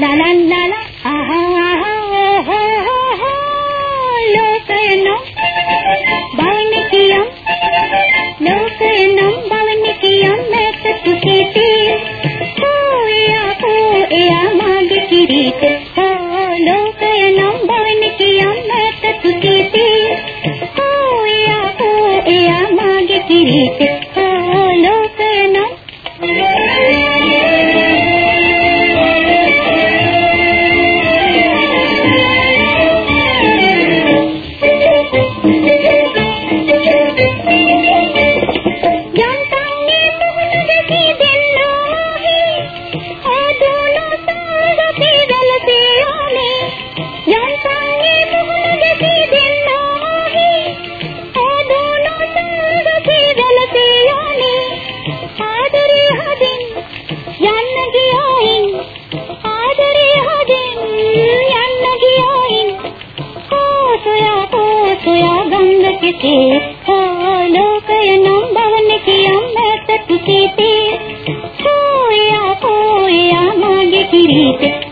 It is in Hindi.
la la la la, aha लोकनम भवनिकियम लोकनम या हो या माग किरीत के लोकरनं भवनकियं भसतु केते सोया पोया मागे किरीट